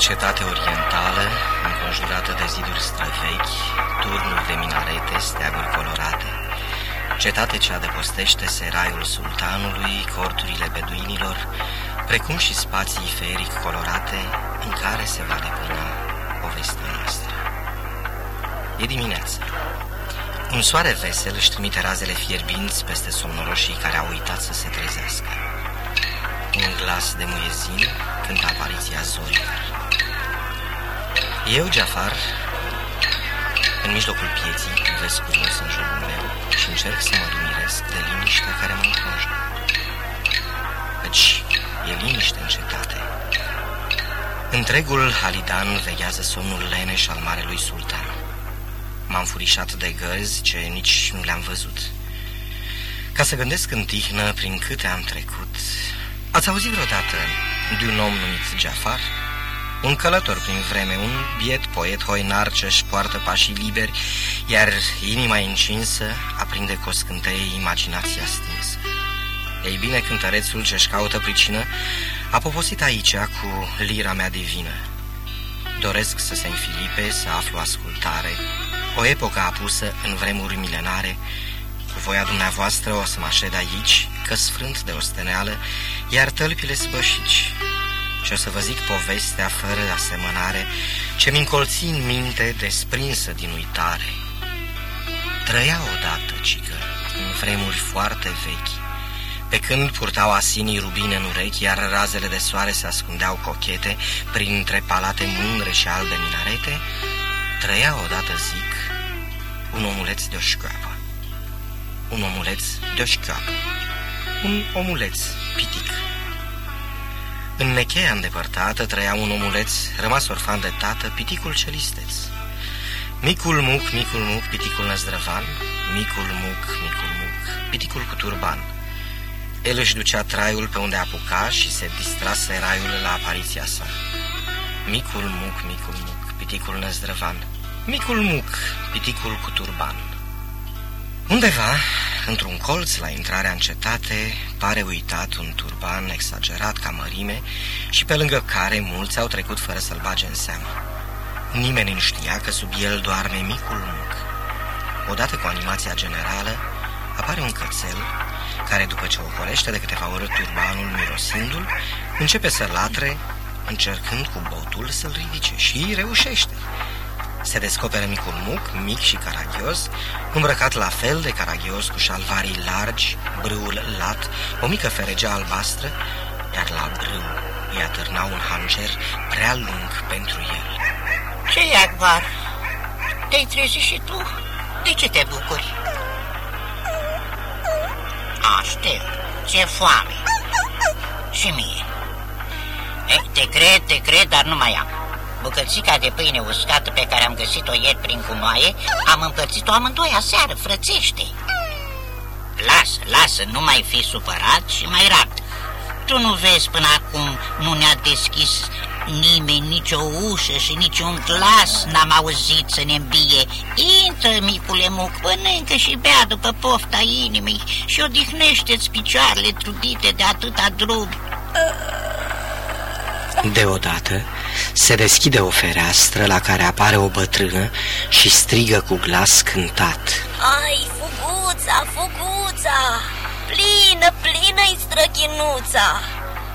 cetate orientală, înconjurată de ziduri străvechi, turnuri de minarete, steaguri colorate, cetate ce adăpostește seraiul sultanului, corturile beduinilor, precum și spații feric colorate în care se va depăna povestea noastră. E dimineața. Un soare vesel își trimite razele fierbinți peste somnoroșii care au uitat să se trezească. Un glas de muezin cântă apariția zorilor. Eu, Jafar, în mijlocul pieții, privesc curios în jurul meu și încerc să mă lumiresc de liniștea care mă înconjoară. Căci e liniște în cetate. Întregul Halidan veghează somnul leneș al marelui sultan. M-am furișat de găzi ce nici nu le-am văzut. Ca să gândesc în tihnă prin câte am trecut... Ați auzit vreodată de un om numit Jafar? Un călător prin vreme, un biet poet hoinar ce-și poartă pașii liberi, iar inima încinsă aprinde cu o scânteie imaginația stinsă. Ei bine, cântărețul ce-și caută pricină a poposit aici cu lira mea divină. Doresc să se înfilipe, să aflu ascultare, o epocă apusă în vremuri milenare, cu voia dumneavoastră o să mă așed aici, că sfrânt de osteneală, iar tălpile sbășici. Și o să vă zic povestea fără asemănare, ce-mi încolți în minte desprinsă din uitare. Trăia odată, cică, în vremuri foarte vechi, pe când purtau asinii rubine în urechi, iar razele de soare se ascundeau cochete printre palate mândre și albe minarete, trăia odată, zic, un omuleț de o școapă. Un omuleț de o școapă. Un omuleț pitic. În necheia îndepărtată trăia un omuleț rămas orfan de tată, piticul celisteț. Micul muc, micul muc, piticul năzdrăvan, micul muc, micul muc, piticul cu turban. El își ducea traiul pe unde apuca și se distrase raiul la apariția sa. Micul muc, micul muc, piticul năzdrăvan, micul muc, piticul cu turban. Undeva, într-un colț la intrarea în cetate, pare uitat un turban exagerat ca mărime și pe lângă care mulți au trecut fără să-l bage în seamă. Nimeni nu știa că sub el doarme micul muc. Odată cu animația generală, apare un cățel care, după ce ocolește de câteva ori turbanul mirosindu-l, începe să latre, încercând cu botul să-l ridice și reușește. Se descoperă micul muc, mic și caragios, îmbrăcat la fel de caragios cu șalvarii largi, brâul lat, o mică feregea albastră, iar la brâu îi atârna un hanger prea lung pentru el. Ce e, Akbar? Te-ai trezit și tu? De ce te bucuri? Aștept, ce foame. Și mie. E, te cred, te cred, dar nu mai am. Bucățica de pâine uscată pe care am găsit-o ieri prin cunoaie, am împărțit-o amândoi aseară, frățește. Lasă, lasă, nu mai fi supărat și mai rapt. Tu nu vezi până acum nu ne-a deschis nimeni nicio ușă și niciun glas n-am auzit să ne îmbie. Intră, micule muc, mănâncă și bea după pofta inimii și odihnește-ți picioarele trudite de atâta drum. Deodată se deschide o fereastră la care apare o bătrână și strigă cu glas cântat. Ai, fuguța, fuguța, plină, plină-i străchinuța.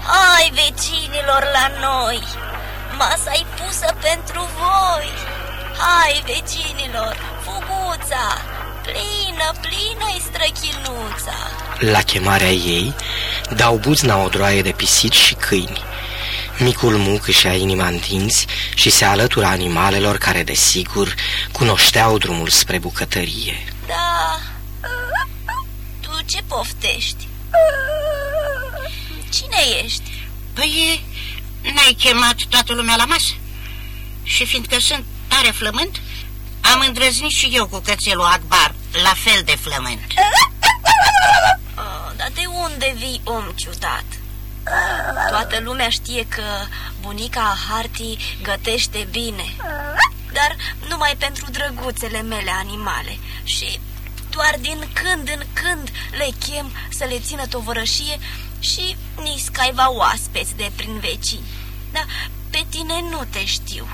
Hai, vecinilor, la noi, masa-i pusă pentru voi. Hai, vecinilor, fuguța, plină, plină-i străchinuța. La chemarea ei dau buzna o droaie de pisici și câini. Micul muc își ia inima în dinți și se alătură animalelor care, desigur, cunoșteau drumul spre bucătărie. Da, tu ce poftești? Cine ești? Păi, n-ai chemat toată lumea la masă? Și fiindcă sunt tare flământ, am îndrăznit și eu cu cățelul Akbar, la fel de flământ. Oh, dar de unde vii, om ciudat? Toată lumea știe că bunica Harti gătește bine, dar numai pentru drăguțele mele animale și doar din când în când le chem să le țină tovărășie și niscaiva oaspeți de prin vecini. Da, pe tine nu te știu.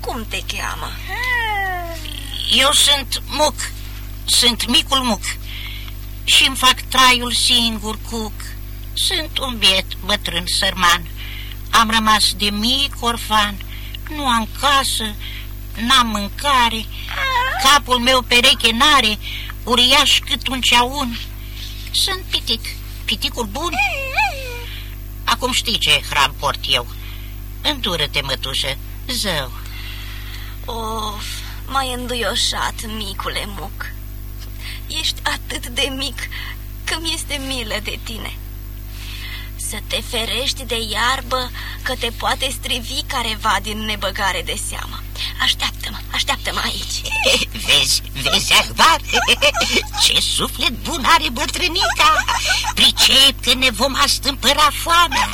Cum te cheamă? Eu sunt Muc, sunt micul Muc și îmi fac traiul singur, Cuc. Sunt un biet bătrân sărman, am rămas de mic orfan, nu am casă, n-am mâncare, capul meu pereche n-are, uriaș cât un ceaun. Sunt pitic, piticul bun. Acum știi ce hram port eu. Îndură-te, mătușă, zău. Of, mai înduioșat, micule muc. Ești atât de mic că mi este milă de tine. Să te ferești de iarbă că te poate strivi careva din nebăgare de seamă. Așteaptă-mă, așteaptă-mă aici. Vezi, vezi, Ahbar? Ce suflet bun are bătrânica! Pricep că ne vom astâmpăra foamea.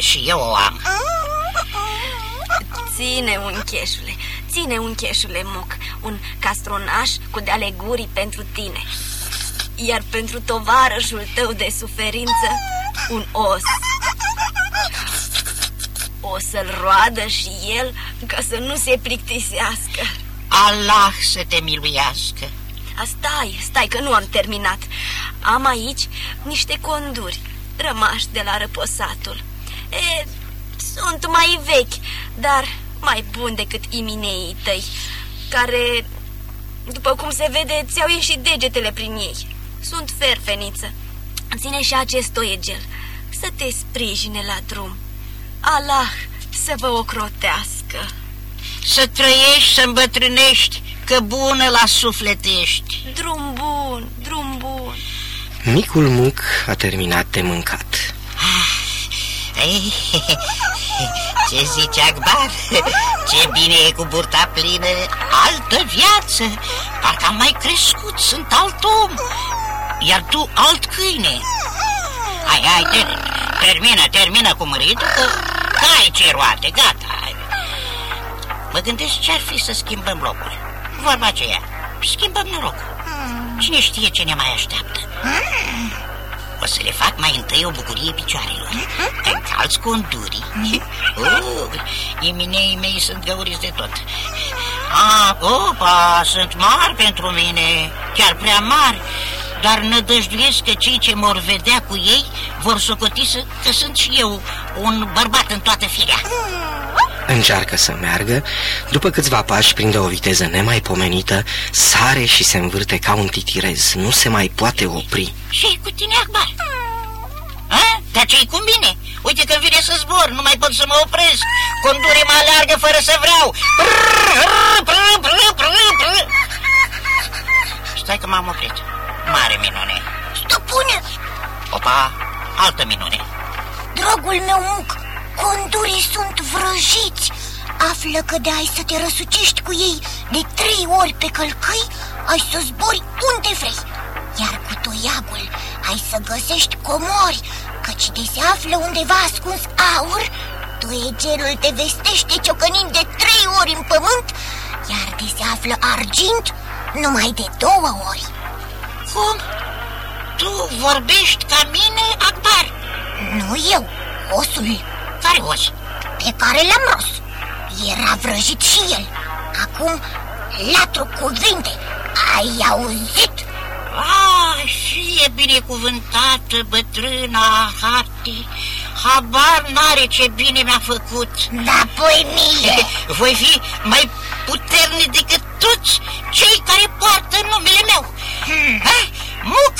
Și eu o am. Ține, uncheșule, ține, uncheșule muc, un castronaș cu de-ale gurii pentru tine. Iar pentru tovarășul tău de suferință, un os. O să-l roadă și el ca să nu se plictisească. Allah să te miluiască. A, stai, stai că nu am terminat. Am aici niște conduri rămași de la răposatul. E, sunt mai vechi, dar mai buni decât imineii tăi, care, după cum se vede, ți-au ieșit degetele prin ei. Sunt ferfeniță. Ține și acest toiegel să te sprijine la drum. Allah să vă ocrotească. Să trăiești, să îmbătrânești, că bună la suflet ești. Drum bun, drum bun. Micul muc a terminat de mâncat. Ei, ce zice Akbar? Ce bine e cu burta plină, altă viață, parcă am mai crescut, sunt alt om, iar tu alt câine. Hai, hai, ter termină, termină cu măritul, că, că ai ce roate, gata. Hai. Mă gândesc ce ar fi să schimbăm locul. Vorba aceea, schimbăm norocul. Cine știe ce ne mai așteaptă? O să le fac mai întâi o bucurie picioarelor Încalți condurii uh, Iminei mei sunt găuriți de tot ah, Opa, sunt mari pentru mine Chiar prea mari Dar nădăjduiesc că cei ce mor vedea cu ei Vor socoti să, că sunt și eu Un bărbat în toată firea Încearcă să meargă, după câțiva pași prinde o viteză nemaipomenită, sare și se învârte ca un titirez, nu se mai poate opri. ce cu tine, Akbar? A? Dar ce-i cu mine? Uite că vine să zbor, nu mai pot să mă opresc. Condure mă aleargă fără să vreau. Stai că m-am oprit. Mare minune. Stăpâne, Opa, altă minune. dragul meu muc, condurii sunt vrăjiți. Află că de ai să te răsucești cu ei de trei ori pe călcâi, ai să zbori unde vrei. Iar cu toiagul ai să găsești comori, căci de se află undeva ascuns aur, toiegelul te vestește ciocănind de trei ori în pământ, iar de se află argint numai de două ori. Cum? Tu vorbești ca mine, Akbar? Nu eu, osul Care os? pe care l-am ros. Era vrăjit și el. Acum, latru cuvinte. Ai auzit? Ah, și e binecuvântată bătrâna Hati. Habar n-are ce bine mi-a făcut. Da, păi mie. Voi fi mai puternic decât toți cei care poartă numele meu. Ha? Muc!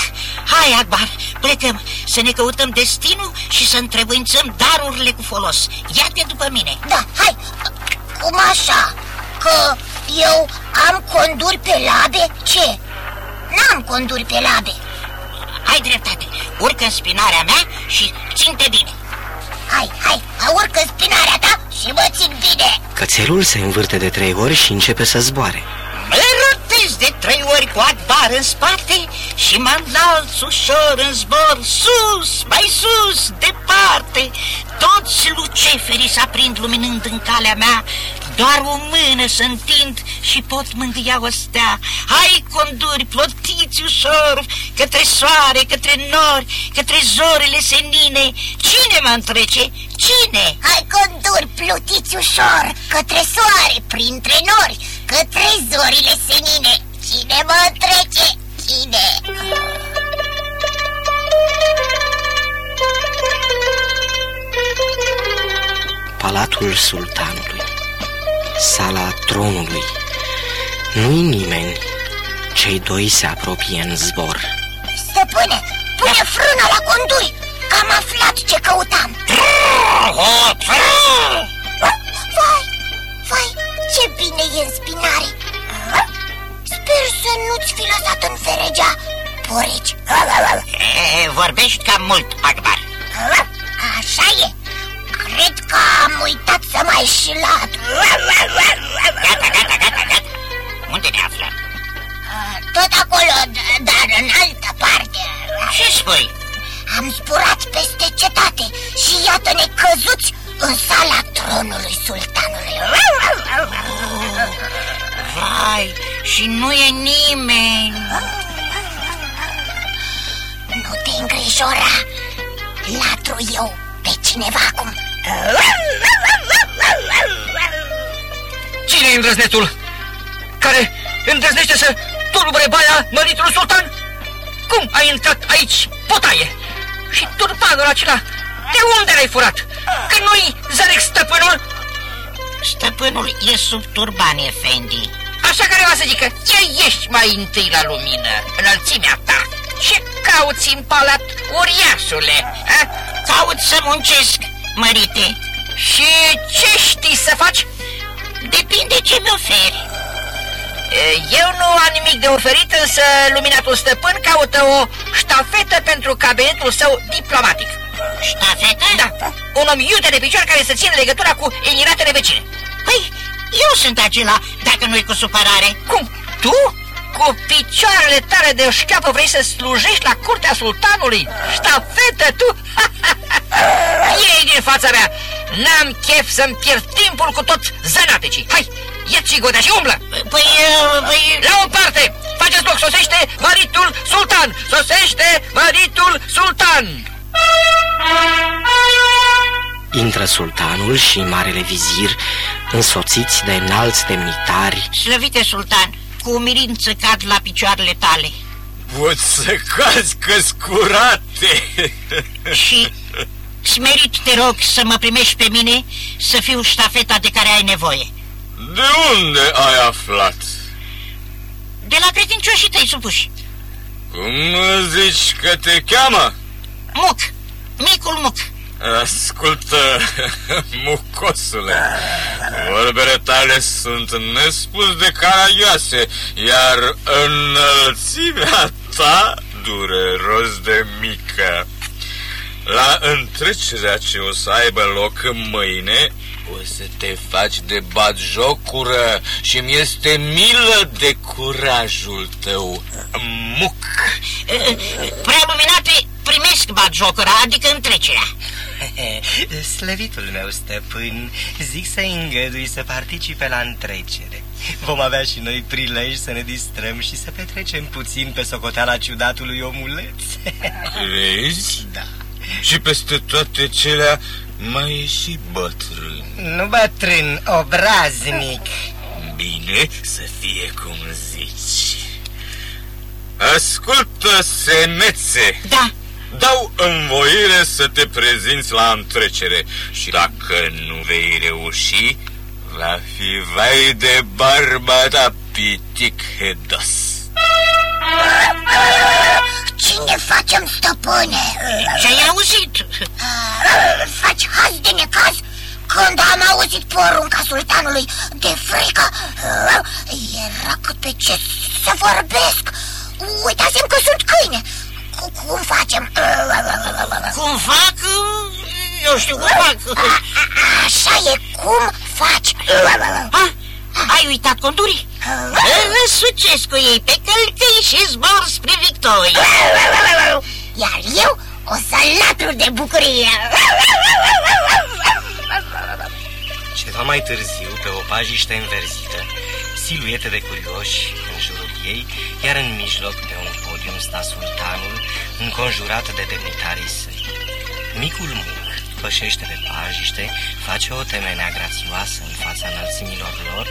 Hai, Akbar, plecăm să ne căutăm destinul și să întrebuințăm darurile cu folos. Ia-te după mine. Da, hai. Cum așa? Că eu am conduri pe labe? Ce? N-am conduri pe labe. Ai dreptate, urcă în spinarea mea și ținte bine. Hai, hai, urcă în spinarea ta și mă țin bine. Cățelul se învârte de trei ori și începe să zboare. Mă rotez de trei ori cu Akbar în spate și mă înalț ușor în zbor, sus, mai sus, departe. Toți luceferii se aprind luminând în calea mea, Doar o mână să întind și pot mângâia o stea Hai conduri, plotiți ușor Către soare, către nori Către zorile senine Cine mă întrece? Cine? Hai conduri, plutiți ușor Către soare, printre nori Către zorile senine. Cine mă întrece? Cine? Palatul sultanului Sala tronului. Nu-i nimeni. Cei doi se apropie în zbor. Stăpâne, pune frâna la conduri Că am aflat ce căutam. Vai, vai, ce bine e în spinare. Sper să nu-ți fi lăsat în feregea Porici e, Vorbești cam mult, Akbar Așa e. Cred că am uitat să mai și lat Gata, gata, gata, gata. Unde ne aflăm? Tot acolo, dar în altă parte. Ce spui? Am zburat peste cetate și iată-ne căzuți în sala tronului sultanului Vai, și nu e nimeni Nu te îngrijora Latru eu pe cineva acum Cine e îndrăznețul? Care îndrăznește să tulbure baia măritului sultan? Cum ai intrat aici, potaie? Și turbanul acela, de unde l-ai furat? Că nu-i Zarek stăpânul? Stăpânul e sub turban, efendi Așa care va să zică, ce ești mai întâi la lumină, înălțimea ta? Ce cauți în palat, uriașule? A? Caut să muncesc, mărite Și ce știi să faci? Depinde ce mi oferi Eu nu am nimic de oferit, însă luminatul stăpân caută o ștafetă pentru cabinetul său diplomatic. Ștafetă? Da, un om iute de picior care să țină legătura cu emiratele vecine. Păi, eu sunt acela, dacă nu-i cu supărare Cum? Tu? Cu picioarele tale de șcheapă vrei să slujești la curtea sultanului? Ștafetă, tu? Ei din fața mea! N-am chef să-mi pierd timpul cu tot zănatecii. Hai, ia-ți godea și umblă! Păi, păi... La o parte! Faceți loc, sosește maritul sultan! Sosește maritul sultan! Intră sultanul și marele vizir Însoțiți de înalți demnitari. Slăvite sultan, cu umilință cad la picioarele tale. Poți să cazi căscurate. Și smerit te rog să mă primești pe mine Să fiu ștafeta de care ai nevoie. De unde ai aflat? De la credincioșii tăi supuși. Cum zici că te cheamă? Muc, micul muc Ascultă, mucosule, vorbele tale sunt nespus de caragioase, iar înălțimea ta dureros de mică. La întrecerea ce o să aibă loc mâine, o să te faci de batjocură și mi este milă de curajul tău, muc. Prea luminate, primesc batjocura, adică întrecerea Slăvitul meu stăpân, zic să îngădui să participe la întrecere. Vom avea și noi prilej să ne distrăm și să petrecem puțin pe socoteala ciudatului omuleț. Vezi? Da. Și peste toate celea mai e și bătrân. Nu bătrân, obraznic. Bine să fie cum zici. Ascultă, semețe! Da, Dau învoire să te prezinți la întrecere și dacă nu vei reuși, va fi vai de barba ta pitic hedos. Cine facem, stăpâne? ce-ai auzit? Faci haz de necaz? Când am auzit porunca sultanului de frică, era cât pe ce să vorbesc. Uitasem că sunt câine. Cum facem? Cum fac? Eu știu cum fac Așa e, cum faci? Ha? Ai uitat conturii? Succes cu ei pe călcâi și zbor spre victorie Iar eu o să latru de bucurie Ceva mai târziu, pe o pajiște înverzită, siluete de curioși în jurul ei, iar în mijloc, pe un podium, sta sultanul, înconjurat de demnitarii săi. Micul muc pășește pe pajiște, face o temenea grațioasă în fața înălțimilor lor,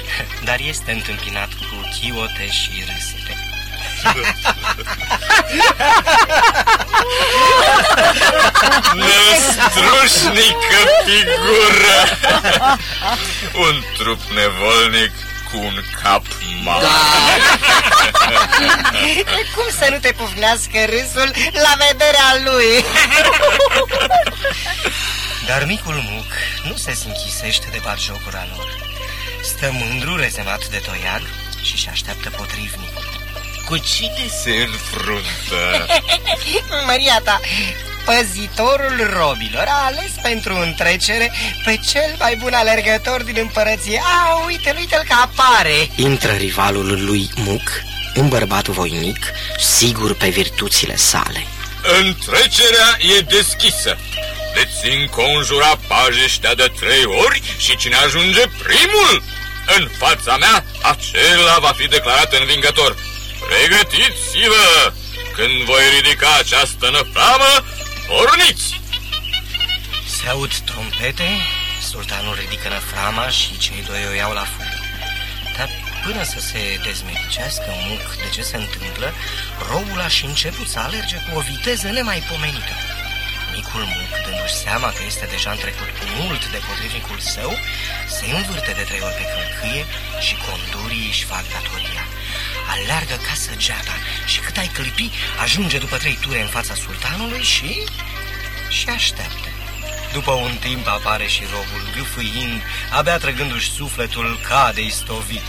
dar este întâmpinat cu chiote și râsete. Năstrușnică figură! Un trup nevolnic cu un cap mare. Cum să nu te pufnească râsul la vederea lui? Dar micul muc nu se închisește de batjocura lor. Stă mândru rezemat de toiag și-și așteaptă potrivnicul. Cu cine se înfruntă? Măria ta, păzitorul robilor a ales pentru întrecere pe cel mai bun alergător din împărăție. A, uite-l, uite-l că apare! Intră rivalul lui Muc, un bărbat voinic, sigur pe virtuțile sale. Întrecerea e deschisă. Veți înconjura pajiștea de trei ori și cine ajunge primul în fața mea, acela va fi declarat învingător. Pregătiți-vă! Când voi ridica această năframă, porniți! Se aud trompete, sultanul ridică năframa și cei doi o iau la fugă. Dar până să se dezmeticească muc de ce se întâmplă, roul a și început să alerge cu o viteză nemaipomenită. Micul muc, dându-și seama că este deja întrecut cu mult de potrivnicul său, se învârte de trei ori pe călcâie și condurii își fac datoria. Aleargă ca săgeata și cât ai clipi, ajunge după trei ture în fața sultanului și... și așteaptă. După un timp apare și robul, gâfâind, abia trăgându-și sufletul, cade istovit.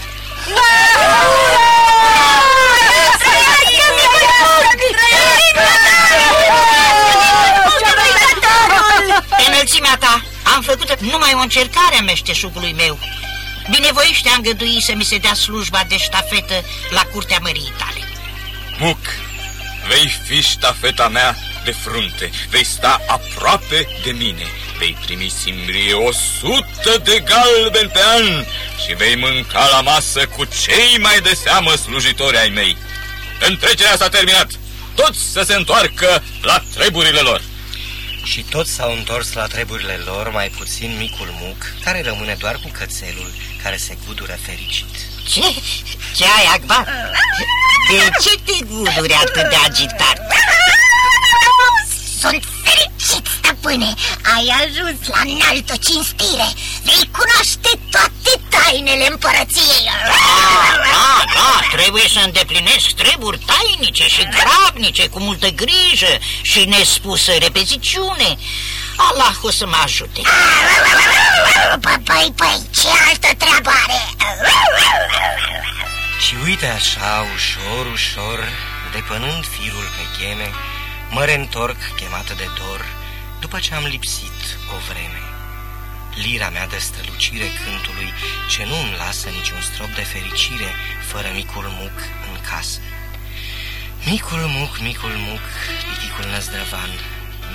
Înălțimea ta, am făcut numai o încercare a meșteșugului meu. Binevoiește a îngădui să mi se dea slujba de ștafetă la curtea mării tale. Muc, vei fi ștafeta mea de frunte, vei sta aproape de mine, vei primi simbrie o sută de galben pe an și vei mânca la masă cu cei mai de seamă slujitori ai mei. Întrecerea s-a terminat, toți să se întoarcă la treburile lor. Și toți s-au întors la treburile lor, mai puțin micul muc, care rămâne doar cu cățelul, care se gudură fericit. Ce? Ce ai, Akbar? De ce te guduri atât de agitat? Sunt fericit, stăpâne Ai ajuns la înaltă cinstire. Vei cunoaște toate tainele împărăției. Da, da, trebuie să îndeplinesc treburi tainice și grabnice Cu multă grijă și nespusă repeziciune. Allah o să mă ajute. Păi, păi, păi, ce altă treabă are? Și uite așa, ușor, ușor, depănând firul pe gheme, mă reîntorc chemată de dor, după ce am lipsit o vreme. Lira mea de strălucire cântului, ce nu îmi lasă niciun strop de fericire, fără micul muc în casă. Micul muc, micul muc, piticul năzdrăvan,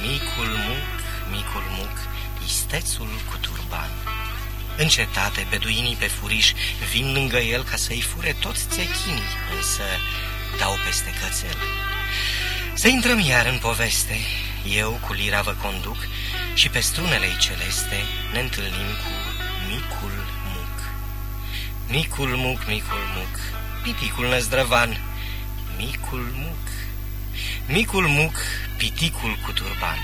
micul muc, micul muc, istețul cu turban. În cetate, beduinii pe furiș vin lângă el ca să-i fure toți țechinii, însă dau peste cățel. Să intrăm iar în poveste, eu cu lira vă conduc și pe strunele celeste ne întâlnim cu micul muc. Micul muc, micul muc, piticul năzdrăvan, micul muc, micul muc, piticul cu turban.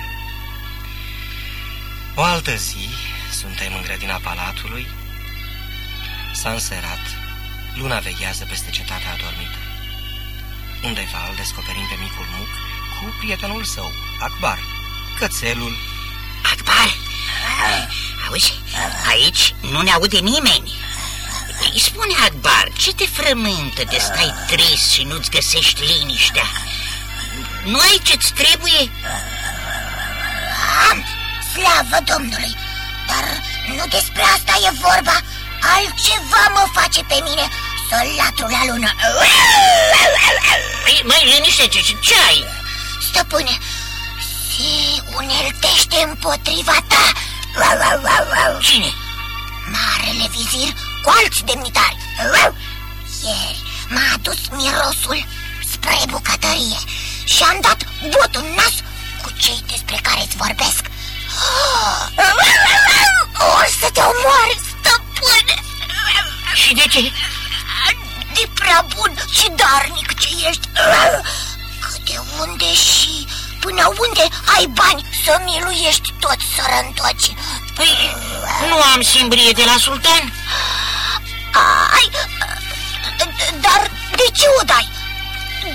O altă zi, suntem în grădina palatului, s-a înserat, luna veghează peste cetatea adormită. Undeva îl descoperim pe micul muc cu prietenul său, Akbar, cățelul. Akbar, auzi, aici nu ne aude nimeni Îi spune Akbar, ce te frământă de stai trist și nu-ți găsești liniștea? Nu ai ce-ți trebuie? Am, slavă Domnului Dar nu despre asta e vorba Altceva mă face pe mine să latru la lună Păi, Mai liniște, ce, ce, ce ai? Stăpâne, se uneltește împotriva ta. Cine? Marele vizir cu alți demnitari. Ieri m-a adus mirosul spre bucătărie Și am dat bot în nas cu cei despre care îți vorbesc unde ai bani să miluiești toți sărăntoci Păi, nu am simbrie de la sultan? Ai, dar de ce o dai?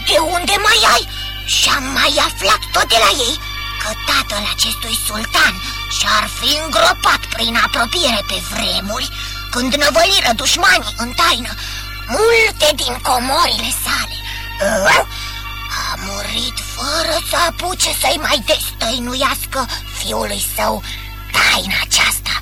De unde mai ai? Și am mai aflat tot de la ei că tatăl acestui sultan și-ar fi îngropat prin apropiere pe vremuri când năvăliră dușmanii în taină multe din comorile sale. A murit fără să apuce să-i mai destăinuiască fiului său taina aceasta.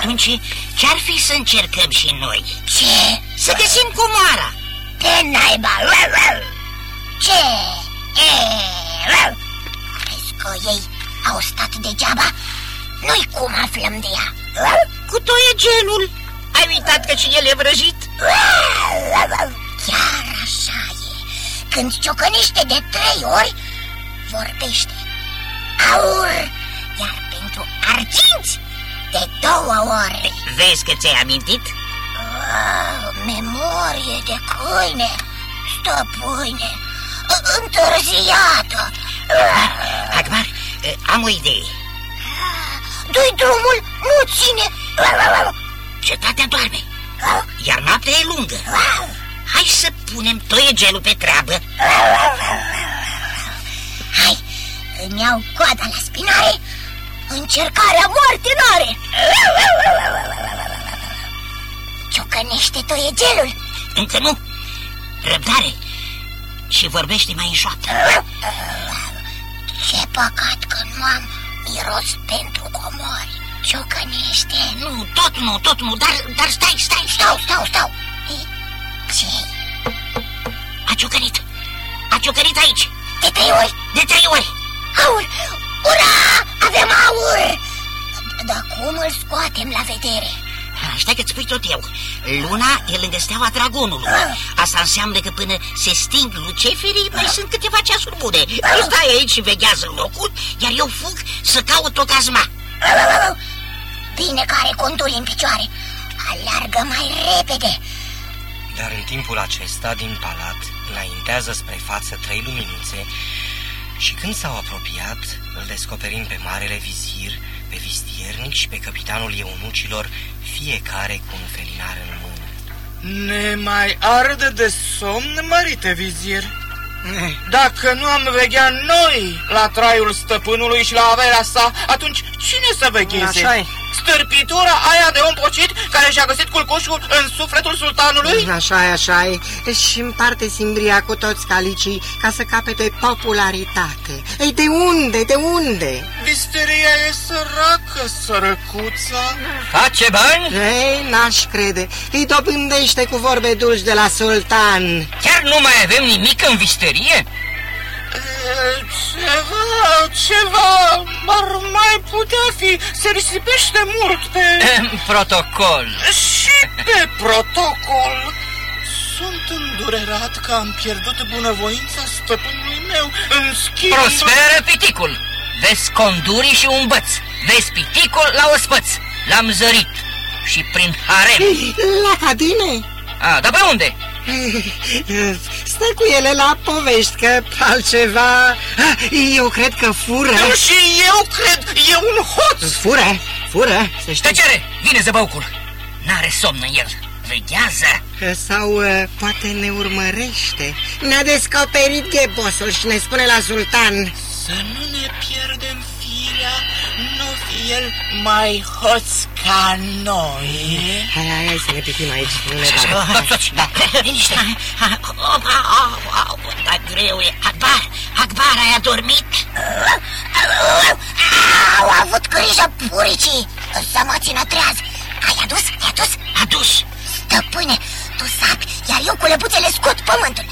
Atunci, ce-ar fi să încercăm și noi? Ce? Să găsim comoara Pe naiba! Ce? E, Crezi că ei au stat degeaba? Noi cum aflăm de ea? Cu gelul Ai uitat că și el e vrăjit? Chiar așa e Când ciocănește de trei ori, vorbește Aur Iar pentru arginți, de două ori. Vezi că ți-ai amintit? Ah, Memorie de câine, stăpâne, întârziată. Agmar, am o idee. Doi drumul, nu ține. Cetatea doarme Iar noaptea e lungă. Hai să punem gelul pe treabă. Hai, îmi iau coada la spinare Încercarea moarte n-are. Ciocănește toiegelul Încă nu? Răbdare. Și vorbește mai în șoaptă. Ce păcat că nu am miros pentru comori Ciocănește. Nu, tot nu, tot nu, dar, dar stai, stai, Stau, stau, stau. Ei, ce? A ciocănit. A ciocănit aici. De trei ori? De trei ori. Aur! Ura! Avem aur! Dar cum îl scoatem la vedere? Stai că-ți spui tot eu. Luna e lângă steaua dragonului. Asta înseamnă că până se sting luceferii Mai sunt câteva ceasuri bune. Tu stai aici și veghează locul Iar eu fug să caut o cazma. Bine că are conturi în picioare. Alargă mai repede. Dar în timpul acesta, din palat, înaintează spre față trei luminițe și când s-au apropiat, îl descoperim pe marele vizir, pe vistiernic și pe capitanul eunucilor, fiecare cu un felinar în mână. Ne mai arde de somn, mărite vizir? Dacă nu am veghea noi la traiul stăpânului și la averea sa, atunci cine să vegheze? așa Stârpitura aia de om pocit care și-a găsit culcușul în sufletul sultanului? așa e, așa e. Și împarte simbria cu toți calicii ca să capete popularitate. Ei, de unde, de unde? Visteria e săracă, sărăcuța. Face bani? Ei, n-aș crede. Îi dobândește cu vorbe dulci de la sultan. Chiar nu mai avem nimic în visterie? E, Ceva, ceva, ar mai putea fi, se risipește mult pe... Protocol. Și pe protocol. Sunt îndurerat că am pierdut bunăvoința stăpânului meu, în schimb... Prosperă piticul. Vezi condurii și un băț. Vezi piticul la ospăț. L-am zărit. Și prin harem. La cabine? A, dar pe unde? Stă cu ele la povești, că altceva... Eu cred că fură. Eu și eu cred, e un hoț! Fură, fură, să știi. Tăcere! Vine zăbăucul. N-are somn în el. veghează? Sau uh, poate ne urmărește. Ne-a descoperit ghebosul și ne spune la sultan. Să nu ne pierdem firea, nu fi el mai hoț ca noi. Hai, hai, hai să ne pipim aici, nu ne Toți, da, liniște. Opa, au, au, dar greu e. Akbar, Akbar, ai adormit? Au avut grijă puricii să mă țină treaz. Ai adus? Ai adus? Adus. Stăpâne, tu sapi, iar eu cu lăbuțele scot pământul.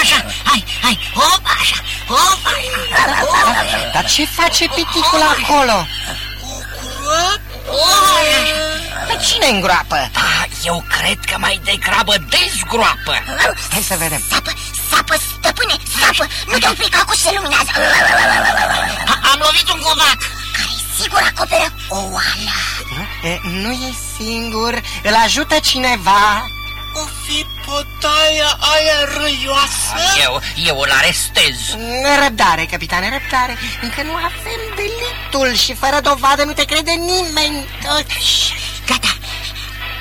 Așa, hai, hai, opa, așa, opa, așa. Dar ce face piticul acolo? Pe cine îngroapă? Ah, eu cred că mai degrabă dezgroapă. Hai să vedem. Sapă, sapă, stăpâne, sapă, nu te opri că acum se luminează. A- Am lovit un covac. Care sigur acoperă o oală. E, Nu e singur, îl ajută cineva. O fi potaia aia răioasă? Eu, eu îl arestez. Răbdare, capitane, răbdare. Încă nu avem delitul și fără dovadă nu te crede nimeni. Gata,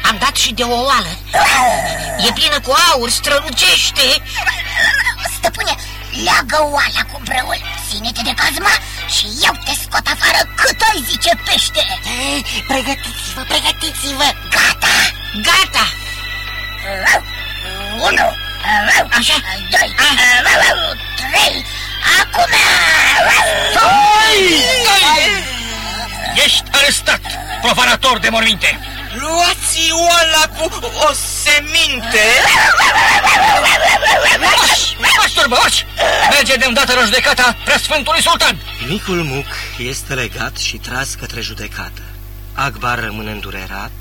am dat și de o oală. E plină cu aur, strălucește. Stăpâne, leagă oala cu brăul, ține-te de cazma și eu te scot afară cât ai zice pește. Ei, Pregătiți-vă, pregătiți-vă. Gata. Gata. Unu. Așa. Doi. Trei. Acum. Ești arestat, profanator de morminte. Luați oala cu o seminte. Masturbă, oci! Merge de îndată la judecata preasfântului sultan. Micul Muc este legat și tras către judecată. Akbar rămâne îndurerat,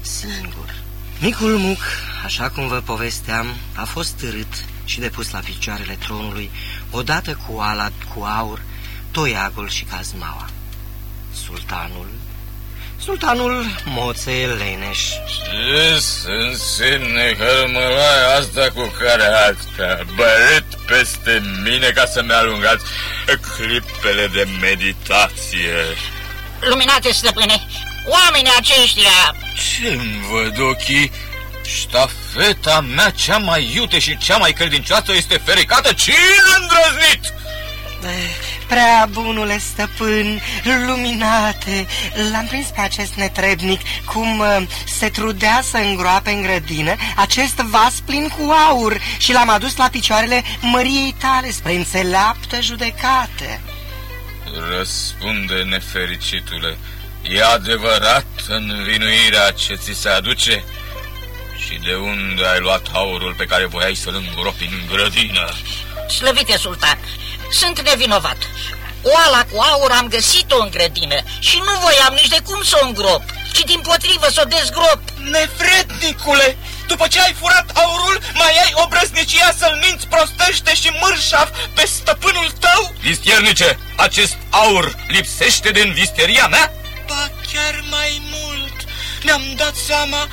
singur. Micul Muc, așa cum vă povesteam, a fost târât și depus la picioarele tronului, odată cu ala cu aur, toiagul și cazmaua. Sultanul, sultanul Moțe Leneș, Ce să însemne hărmălaia asta cu care ați băret peste mine ca să-mi alungați clipele de meditație? Luminate, stăpâne, oamenii aceștia... Ce-mi văd ochii? Ștafeta mea cea mai iute și cea mai credincioasă este fericată? Cine a îndrăznit? Eh, Prea bunule stăpân, luminate, l-am prins pe acest netrebnic cum eh, se trudea să îngroape în grădină acest vas plin cu aur și l-am adus la picioarele măriei tale spre înțeleaptă judecată. Răspunde, nefericitule, e adevărat învinuirea ce ți se aduce? Și de unde ai luat aurul pe care voiai să-l îngropi în grădină? Slăvite, sultan, sunt nevinovat. Oala cu aur am găsit-o în grădină și nu voiam nici de cum să o îngrop, ci din potrivă să o dezgrop. Nefrednicule, după ce ai furat aurul, mai ai obrăznicia să-l minți prostește și mărșav pe stăpânul tău? Vistiernice, acest aur lipsește din visteria mea? Ba chiar mai mult, ne-am dat seama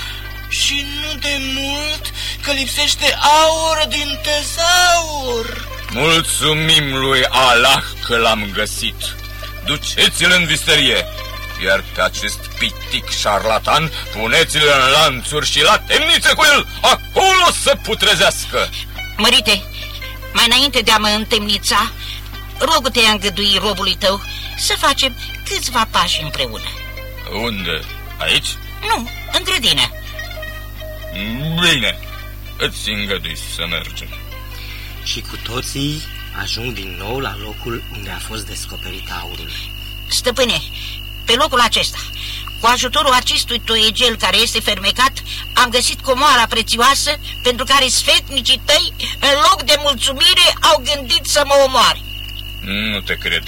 și nu de mult că lipsește aur din tezaur. Mulțumim lui Allah că l-am găsit. Duceți-l în visterie, iar pe acest pitic șarlatan puneți-l în lanțuri și la temniță cu el, acolo să putrezească. Mărite, mai înainte de a mă întemnița, rog te a îngădui robului tău să facem câțiva pași împreună. Unde? Aici? Nu, în grădină. Bine, îți îngădui să mergem. Și cu toții ajung din nou la locul unde a fost descoperit aurul. Stăpâne, pe locul acesta, cu ajutorul acestui toiegel care este fermecat, am găsit comoara prețioasă pentru care sfetnicii tăi, în loc de mulțumire, au gândit să mă omoare. Nu te cred.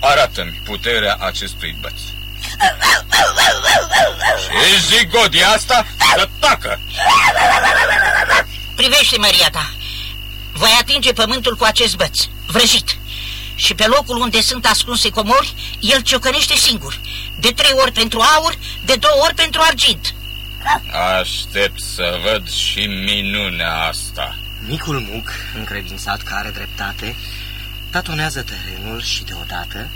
Arată-mi puterea acestui băț. Ce zigot e asta? Să tacă! Privește, Maria ta, voi atinge pământul cu acest băț, vrăjit. Și pe locul unde sunt ascunse comori, el ciocănește singur. De trei ori pentru aur, de două ori pentru argint. Aștept să văd și minunea asta. Micul Muc, încredințat că are dreptate, tatonează terenul și deodată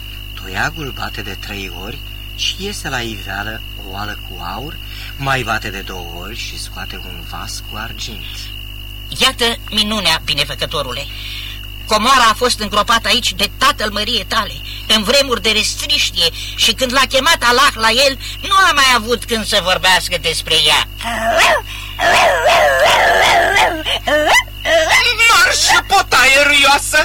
toiagul bate de trei ori și iese la iveală o oală cu aur, mai bate de două ori și scoate un vas cu argint. Iată minunea, binefăcătorule. Comoara a fost îngropată aici de tatăl măriei tale, în vremuri de restriștie și când l-a chemat Allah la el, nu a mai avut când să vorbească despre ea. Marș și potaie râioasă!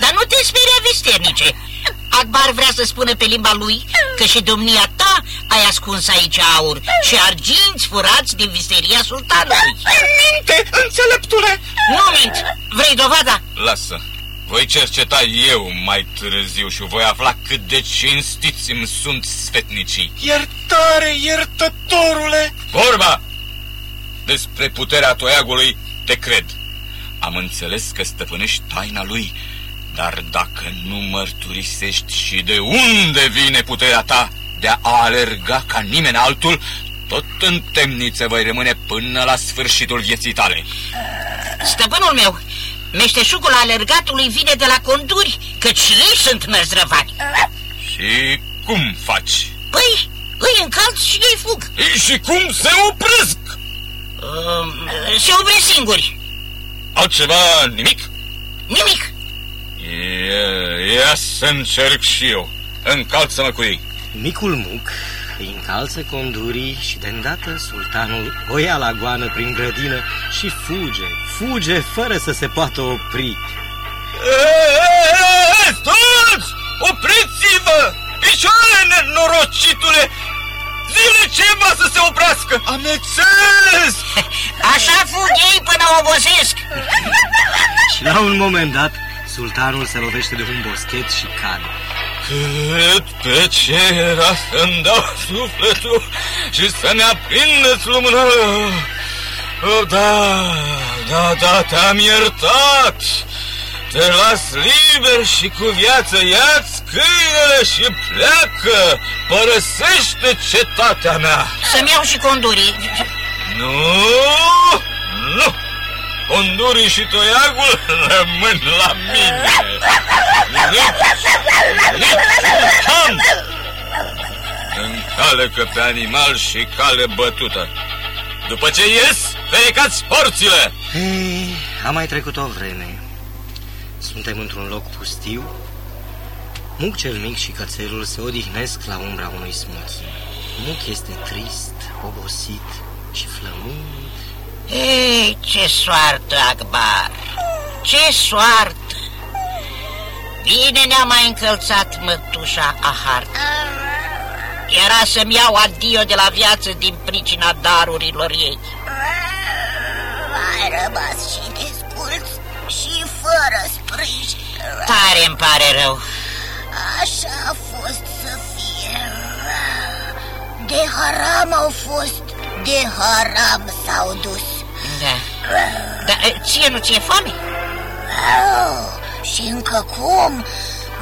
Dar nu te speria, vesternice! Akbar vrea să spună pe limba lui că și domnia ta ai ascuns aici aur și arginți furați din visteria sultanului. Minte, înțeleptule! Nu mint! Vrei dovada? Lasă. Voi cerceta eu mai târziu și voi afla cât de cinstiți îmi sunt sfetnicii. Iertare, iertătorule! Vorba! Despre puterea toiagului te cred. Am înțeles că stăpânești taina lui, dar dacă nu mărturisești și de unde vine puterea ta de a alerga ca nimeni altul, tot în temniță voi rămâne până la sfârșitul vieții tale. Stăpânul meu, meșteșugul alergatului vine de la conduri, căci și ei sunt mărzrăvani. Și cum faci? Păi, îi încalți și ei fug. Ei, și cum se opresc? Uh, se opresc singuri. Altceva nimic? Nimic. Ia, ia să încerc și eu. Încalță-mă cu ei. Micul muc îi încalță condurii și de îndată sultanul o ia la goană prin grădină și fuge, fuge fără să se poată opri. Eee, stați! Opriți-vă! Picioare, nenorocitule! Zile ceva să se oprească! Amețez! Așa fug ei până obosesc. Și la un moment dat, sultanul se lovește de un boschet și cade. Cât pe ce era să-mi dau sufletul și să-mi aprindă lumână. Oh, da, da, da, te-am iertat. Te las liber și cu viață ia-ți câinele și pleacă. Părăsește cetatea mea. Să-mi iau și condurii. Nu, nu. Condurii și toiagul rămân la mine. Nici, nici sultan. Încalecă pe animal și cale bătută. După ce ies, ferecați porțile! Ei, a mai trecut o vreme. Suntem într-un loc pustiu. Muc cel mic și cățelul se odihnesc la umbra unui smochin. Muc este trist, obosit și flămând. Ei, ce soartă, Akbar! Ce soartă! Bine ne-a mai încălțat mătușa Ahar. Era să-mi iau adio de la viață din pricina darurilor ei. Ai rămas și desculț și fără sprijin. Tare îmi pare rău. Așa a fost să fie. De haram au fost, de haram s-au dus. Da. Dar ție nu ți-e foame? Oh, și încă cum?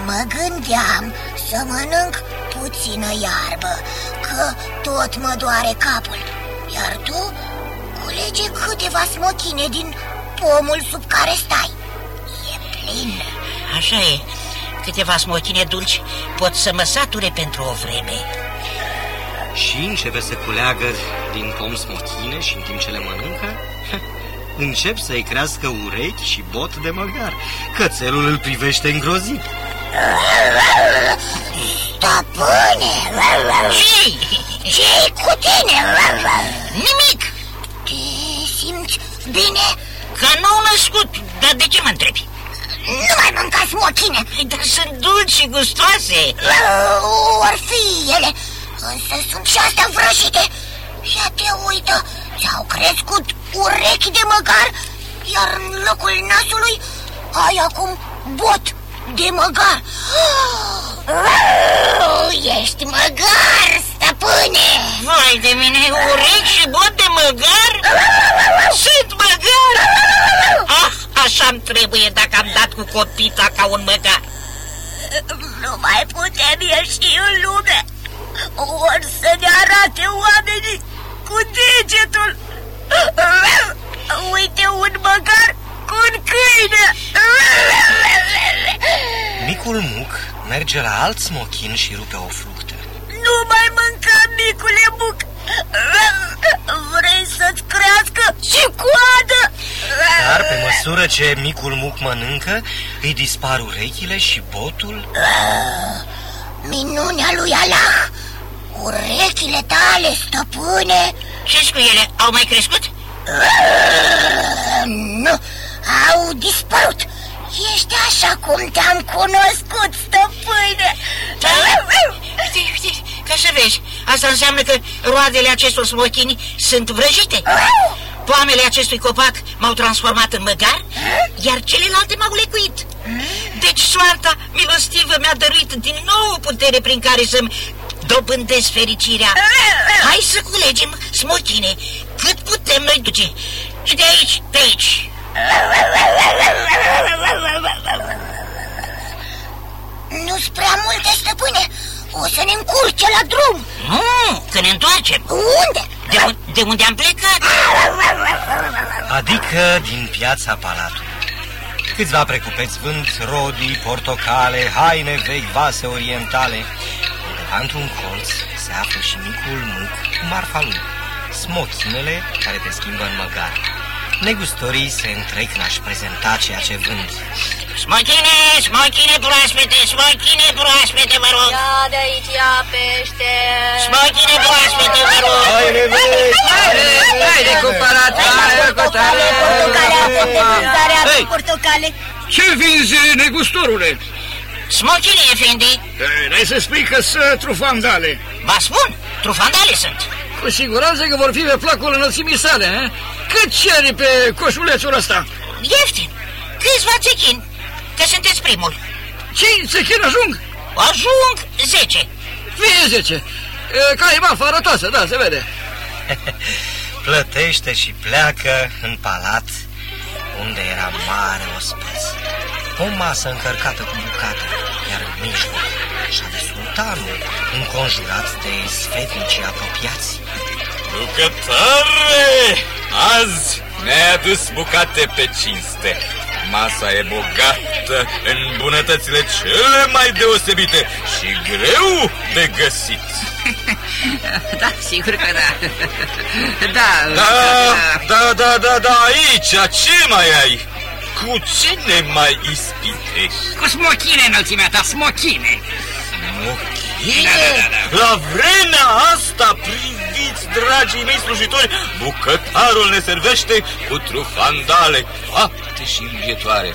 Mă gândeam să mănânc puțină iarbă, că tot mă doare capul. Iar tu culege câteva smochine din pomul sub care stai. E plin. Așa e. Câteva smochine dulci pot să mă sature pentru o vreme. Și începe să culeagă din pom smochine și în timp ce le mănâncă, încep să-i crească urechi și bot de măgar. Cățelul îl privește îngrozit. Stăpâne! ce ce cu tine? Nimic! Te simți bine? Ca nou născut. Dar de ce mă întrebi? Nu mai mânca smochine! Dar sunt dulci și gustoase. Or fi ele, însă sunt și astea vrăjite. Ia te uită, ți-au crescut urechi de măgar, iar în locul nasului ai acum bot de măgar. Ești măgar, stăpâne! Vai de mine, urechi și bot de măgar? Sunt măgar! Ah, așa-mi trebuie dacă am dat cu copita ca un măgar. Nu mai putem ieși în lume. Ori să ne arate oamenii cu degetul. Uite un măgar cu un câine. Micul muc merge la alt smochin și rupe o fructă. Nu mai mânca, micule buc! Vrei să-ți crească și coadă? Dar pe măsură ce micul muc mănâncă, îi dispar urechile și botul. Minunea lui Allah! Urechile tale, stăpâne! ce cu ele? Au mai crescut? Nu, au dispărut. Ești așa cum te-am cunoscut, stăpâne. Da? Uite, uite, ca să vezi, asta înseamnă că roadele acestor smochini sunt vrăjite. Poamele acestui copac m-au transformat în măgar, iar celelalte m-au lecuit. Deci soarta milostivă mi-a dăruit din nou putere prin care să-mi dobândesc fericirea. Hai să culegem smochine, cât putem noi duce. Și de aici, de aici. Nu-s prea multe, stăpâne. O să ne încurce la drum. Nu, că ne întoarcem. Unde? De, un, de unde am plecat? Adică din piața Palatului. Câțiva precupeți vând rodii, portocale, haine vechi, vase orientale. Undeva într-un colț se află și micul muc cu marfa lui, smochinele care te schimbă în măgar. Negustorii se întrec în a-și prezenta ceea ce vând. Smochine, smochine proaspete, smochine proaspete, vă rog. Ia de aici, ia pește. Smochine proaspete, vă rog. Haine vechi! Haide cu palata, haide cu Portocale, portocale, avem de vânzare, avem Hei! portocale. Ce vinzi, negustorule? Smochine, efendi. Eh, N-ai să spui că sunt trufandale. Vă spun, trufandale sunt. Cu siguranță că vor fi pe placul înălțimii sale, eh? Cât ceri pe coșulețul ăsta? Ieftin, câțiva țechini, că sunteți primul. Cinci sechin ajung? Ajung 10. Fie zece. Eh, Ca e marfa arătoasă, da, se vede. Plătește și pleacă în palat, unde era mare ospăț. O masă încărcată cu bucate, iar în mijloc șade sultanul, înconjurat de sfetnicii apropiați. Bucătare! Azi ne-ai adus bucate pe cinste. Masa e bogată în bunătățile cele mai deosebite și greu de găsit. Da, sigur că da. Da, Da, da, da, da, da, aici, ce mai ai? Cu cine mai ispitești? Cu smochine înălțimea ta, smochine. Mochine? La vremea asta, priviți, dragii mei slujitori, bucătarul ne servește cu trufandale, fapte și învietoare.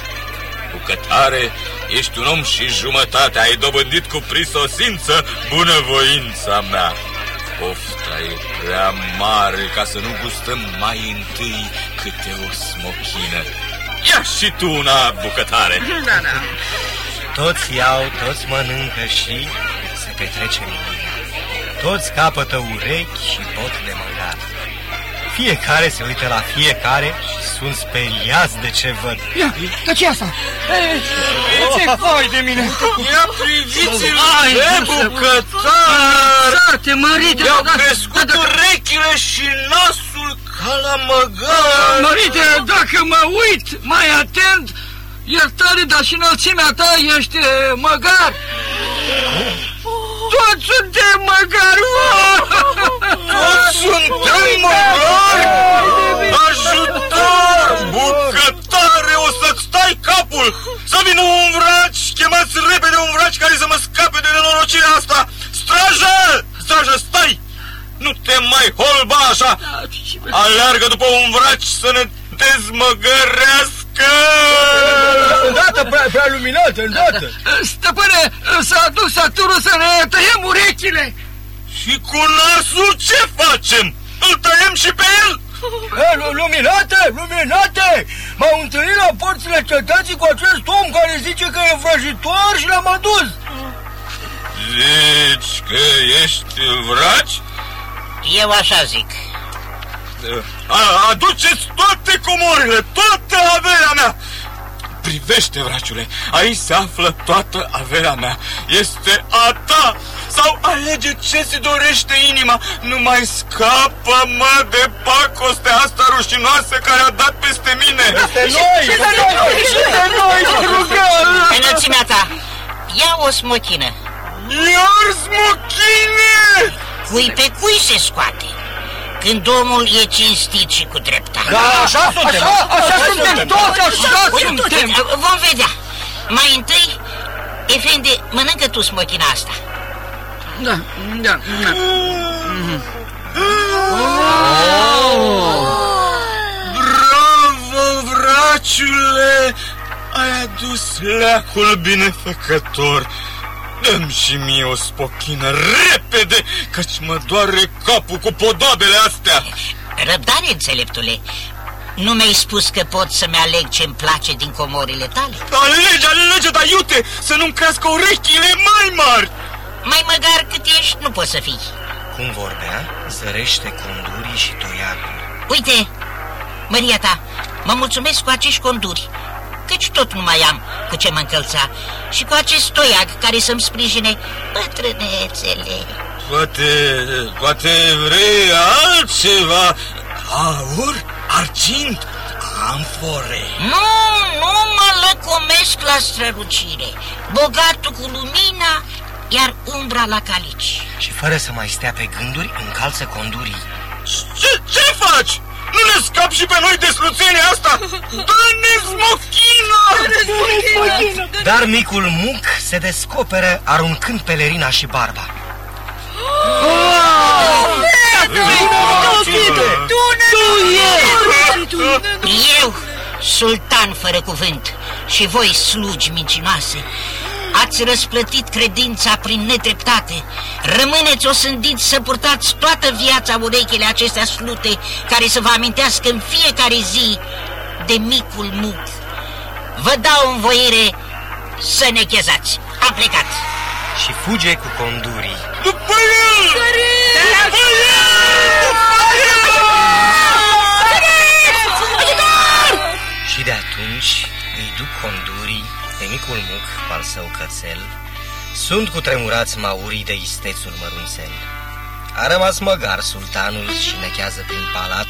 Bucătare, ești un om și jumătate, ai dobândit cu prisosință bunăvoința mea. Pofta e prea mare ca să nu gustăm mai întâi câte o smochină. Ia și tu una, bucătare! Da, da. Toți iau, toți mănâncă și se petrece minunea. Toți capătă urechi și bot de măgar. Fiecare se uită la fiecare și sunt speriați de ce văd. Ia, de ce asta? Ei, ce voi de mine? Ia priviți-l Ai, pe nu se- bucătar! Sate, mărite, I-au da, crescut da, da, urechile și nasul ca la măgar! Mărite, dacă mă uit mai atent, iertare, dar și înălțimea ta ești eh, măgar. Toți suntem măgari! Toți suntem măgari! Ajutor! Bucătare, o să-ți stai capul! Să vină un vraci! Chemați repede un vraci care să mă scape de nenorocirea asta! Strajă! Strajă, stai! Nu te mai holba așa! Aleargă după un vraci să ne dezmăgărească! Îndată, prea, prea luminată, îndată! Stăpâne, s-a dus saturul să ne tăiem urechile! Și cu nasul ce facem? Îl tăiem și pe el? Luminate, luminate! M-au întâlnit la porțile cetății cu acest om care zice că e vrăjitor și l-am adus! Zici că ești vraci? Eu așa zic. A- Aduceți toate comorile, toată averea mea! Privește, vraciule, aici se află toată averea mea. Este a ta! Sau alege ce ți dorește inima. Nu mai scapă-mă de pacostea asta rușinoasă care a dat peste mine. De noi! Și de noi! Și de noi! te rugăm! Înălțimea ta, ia o smochină. Iar smochine! Cui pe cui se scoate Când omul e cinstit și cu dreptate Da, așa suntem! Așa, așa suntem, toți așa suntem! Uite, Vom vedea Mai întâi, Efendi, mănâncă tu smochina asta Da, da, da. Bravo, vraciule! Ai adus leacul binefăcător. Dăm și mie o spochină repede, căci mă doare capul cu podoabele astea. Răbdare, înțeleptule Nu mi-ai spus că pot să-mi aleg ce-mi place din comorile tale? Alege, alege, dar iute, să nu-mi crească urechile mai mari. Mai măgar cât ești, nu poți să fii Cum vorbea, zărește condurii și toiagul. Uite, Maria ta, mă mulțumesc cu acești conduri Căci tot nu mai am cu ce mă încălța Și cu acest toiag care să-mi sprijine bătrânețele Poate, poate vrei altceva? Aur, argint, amfore. Nu, nu mă lăcomesc la strălucire Bogatul cu lumina, iar umbra la calici Și fără să mai stea pe gânduri, încalță condurii. Ce, ce faci? Nu ne scap și pe noi de sluțenia asta? Dă-ne smochina! Dar micul muc se descoperă aruncând pelerina și barba. Eu, sultan fără cuvânt și voi, slugi mincinoase Ați răsplătit credința prin nedreptate. Rămâneți osândiți să purtați toată viața urechile acestea slute Care să vă amintească în fiecare zi de micul muc Vă dau învoire să ne chezați. Am plecat. Și fuge cu condurii. După el! După Și de atunci îi duc condurii pe micul muc cu al său cățel. Sunt cu tremurați maurii de istețul mărunțel. A rămas măgar sultanul și nechează prin palat,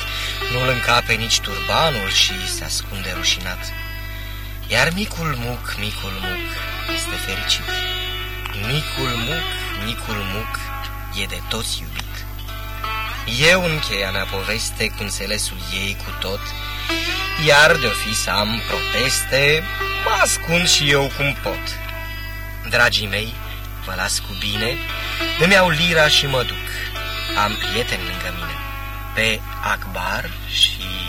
nu-l încape nici turbanul și se ascunde rușinat. Iar micul muc, micul muc, este fericit. Micul muc, micul muc, e de toți iubit. Eu încheia mea poveste cu înțelesul ei cu tot, iar de-o fi să am proteste, mă ascund și eu cum pot. Dragii mei, vă las cu bine, îmi iau lira și mă duc. Am prieteni lângă mine, pe Akbar și micul